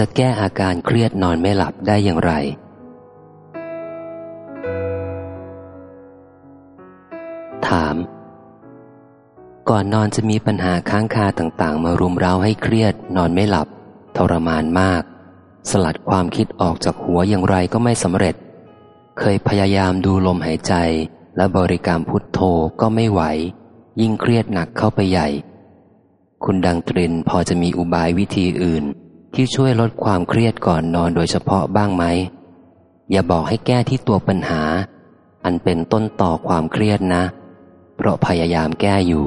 จะแก้อาการเครียดนอนไม่หลับได้อย่างไร ถาม ก่อนนอนจะมีปัญหาค้างคาต่างๆ มารุมเร้าให้เครียด นอนไม่หลับ ทรมานมาก สลัดความคิดออกจากหัวอย่างไรก็ไม่สำเร็จ เคยพยายามดูลมหายใจ และบริกรรมพุทโธก็ไม่ไหว ยิ่งเครียดหนักเข้าไปใหญ่ คุณดังตรินพอจะมีอุบายวิธีอื่น ที่ช่วยลดความเครียดก่อนนอนโดยเฉพาะบ้างไหม อย่าบอกให้แก้ที่ตัวปัญหา อันเป็นต้นต่อความเครียดนะ เพราะพยายามแก้อยู่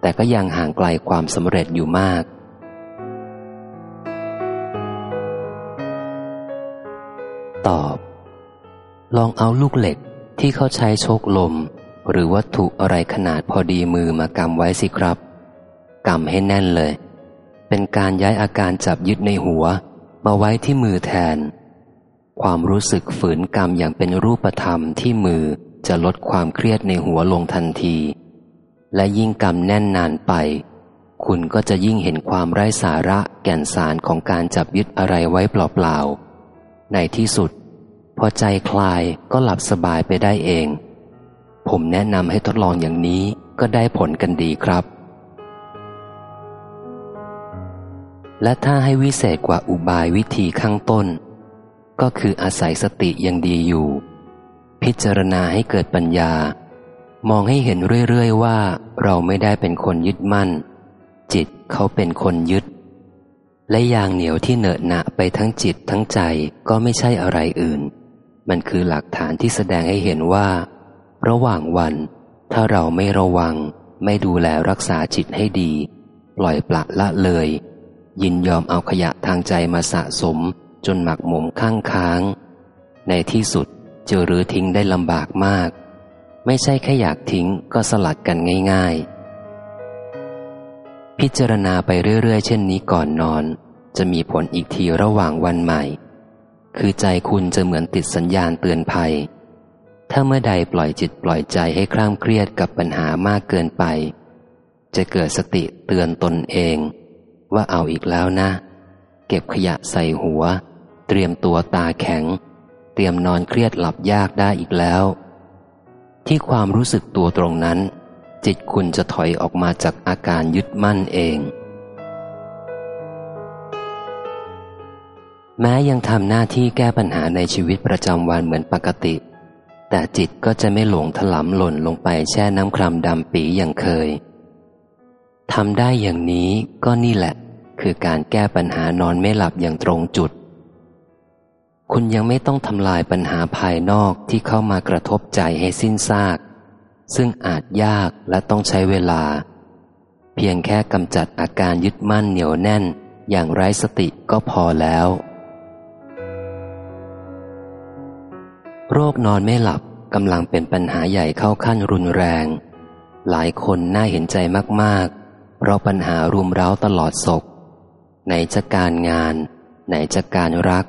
แต่ก็ยังห่างไกลความสำเร็จอยู่มาก ตอบ ลองเอาลูกเหล็กที่เขาใช้โชกลม หรือวัตถุอะไรขนาดพอดีมือมากำไว้สิครับกำให้แน่นเลย เป็นการย้ายอาการจับยึดในหัว มาไว้ที่มือแทน ความรู้สึกฝืนกรรมอย่างเป็นรูปธรรมที่มือจะลดความเครียดในหัวลงทันที และยิ่งกรรมแน่นนานไป คุณก็จะยิ่งเห็นความไร้สาระแก่นสารของการจับยึดอะไรไว้เปล่าๆ ในที่สุด พอใจคลายก็หลับสบายไปได้เอง ผมแนะนำให้ทดลองอย่างนี้ก็ได้ผลกันดีครับ และถ้าให้วิเศษกว่าอุบายวิธีข้างต้น ก็คืออาศัยสติยังดีอยู่ พิจารณาให้เกิดปัญญา มองให้เห็นเรื่อยๆว่าเราไม่ได้เป็นคนยึดมั่น จิตเขาเป็นคนยึด และยางเหนียวที่เหนอะหนะไปทั้งจิตทั้งใจก็ไม่ใช่อะไรอื่น มันคือหลักฐานที่แสดงให้เห็นว่า ระหว่างวัน ถ้าเราไม่ระวัง ไม่ดูแลรักษาจิตให้ดี ปล่อยปละละเลย ยินยอมเอาขยะทางใจมาสะสมจนหมักหมมข้างค้าง ในที่สุดจะรื้อทิ้งได้ลำบากมาก ไม่ใช่แค่อยากทิ้งก็สลัดกันง่าย ๆ พิจารณาไปเรื่อย ๆ เช่นนี้ก่อนนอน จะมีผลอีกทีระหว่างวันใหม่ คือใจคุณจะเหมือนติดสัญญาณเตือนภัย ถ้าเมื่อใดปล่อยจิตปล่อยใจให้คร่ำเครียดกับปัญหามากเกินไป จะเกิดสติเตือนตนเอง ว่าเอาอีกแล้วนะ เก็บขยะใส่หัว เตรียมตัวตาแข็ง เตรียมนอนเครียดหลับยากได้อีกแล้ว ที่ความรู้สึกตัวตรงนั้น จิตคุณจะถอยออกมาจากอาการยึดมั่นเอง แม้ยังทำหน้าที่แก้ปัญหาในชีวิตประจำวันเหมือนปกติ แต่จิตก็จะไม่หลงถลำหล่นลงไปแช่น้ำครามดำปีอย่างเคย ทำได้อย่างนี้ก็นี่แหละ คือการแก้ปัญหานอนไม่หลับอย่างตรงจุด คุณยังไม่ต้องทำลายปัญหาภายนอกที่เข้ามากระทบใจให้สิ้นซาก ซึ่งอาจยากและต้องใช้เวลา เพียงแค่กำจัดอาการยึดมั่นเหนียวแน่น อย่างไร้สติก็พอแล้ว โรคนอนไม่หลับกำลังเป็นปัญหาใหญ่เข้าขั้นรุนแรง หลายคนน่าเห็นใจมากๆ เพราะปัญหารุมเร้าตลอดศก ไหนจะการงาน ไหนจะการรัก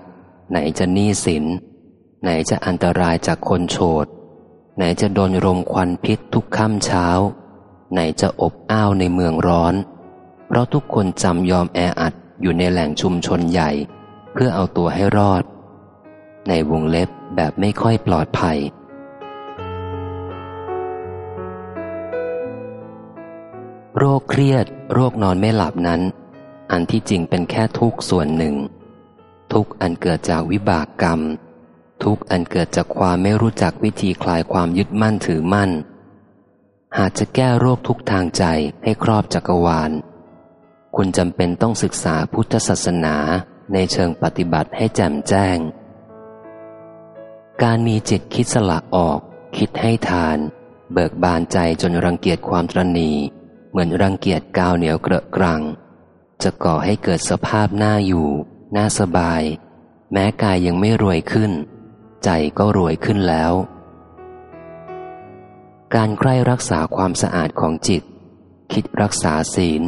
ไหนจะหนี้สิน ไหนจะอันตรายจากคนโฉดไหนจะโดนรมควันพิษทุกค่ำเช้า ไหนจะอบอ้าวในเมืองร้อน เพราะทุกคนจำยอมแออัดอยู่ในแหล่งชุมชนใหญ่ เพื่อเอาตัวให้รอด ในวงเล็บแบบไม่ค่อยปลอดภัย โรคเครียด โรคนอนไม่หลับนั้น อันที่จริงเป็นแค่ทุกส่วนหนึ่ง ทุกอันเกิดจากวิบากกรรม ทุกอันเกิดจากความไม่รู้จักวิธีคลายความยึดมั่นถือมั่น หากจะแก้โรคทุกทางใจให้ครอบจักรวาล คุณจำเป็นต้องศึกษาพุทธศาสนาในเชิงปฏิบัติให้แจ่มแจ้ง การมีจิตคิดสละออก คิดให้ทาน เบิกบานใจจนรังเกียจความตรณี เหมือนรังเกียจกาวเหนียวเกระกรัง จะก่อให้เกิดสภาพหน้าอยู่น่าสบาย แม้กายยังไม่รวยขึ้น ใจก็รวยขึ้นแล้ว การใคร่รักษาความสะอาดของจิต คิดรักษาศีล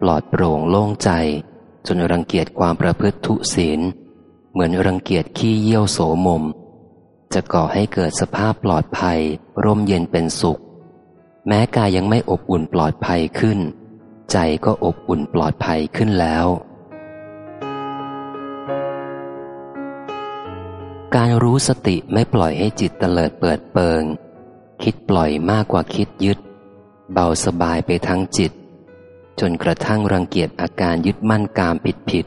ปลอดโปร่งโล่งใจ จนรังเกียจความประพฤติทุศีล เหมือนรังเกียจขี้เยี่ยวโสมม จะก่อให้เกิดสภาพปลอดภัย ร่มเย็นเป็นสุข แม้กายยังไม่อบอุ่นปลอดภัยขึ้น ใจก็อบอุ่นปลอดภัยขึ้นแล้ว การรู้สติไม่ปล่อยให้จิตเตลิดเปิดเปิง คิดปล่อยมากกว่าคิดยึด เบาสบายไปทั้งจิต จนกระทั่งรังเกียจอาการยึดมั่นกามผิดผิด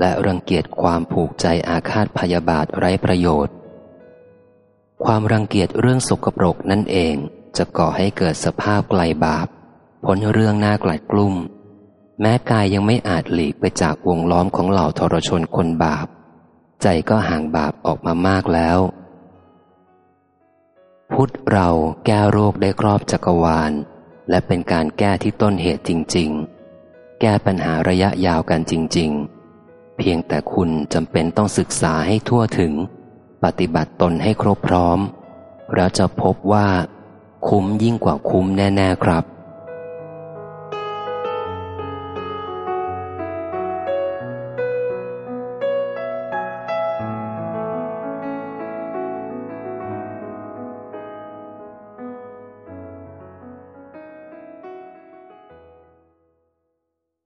และรังเกียจความผูกใจอาฆาตพยาบาทไร้ประโยชน์ ความรังเกียจเรื่องสกปรกนั่นเอง จะก่อให้เกิดสภาพไกลบาปพ้นเรื่องหน่ากลัดกลุ้มแม้กายยังไม่อาจหลีกไปจากวงล้อมของเหล่าทรชนคนบาป ใจก็ห่างบาปออกมามากแล้ว พุทธเราแก้โรคได้ครอบจักรวาล และเป็นการแก้ที่ต้นเหตุจริง ๆ แก้ปัญหาระยะยาวกันจริง ๆ เพียงแต่คุณจำเป็นต้องศึกษาให้ทั่วถึง ปฏิบัติตนให้ครบพร้อม แล้วจะพบว่า คุ้มยิ่งกว่าคุ้มแน่ ๆ ครับ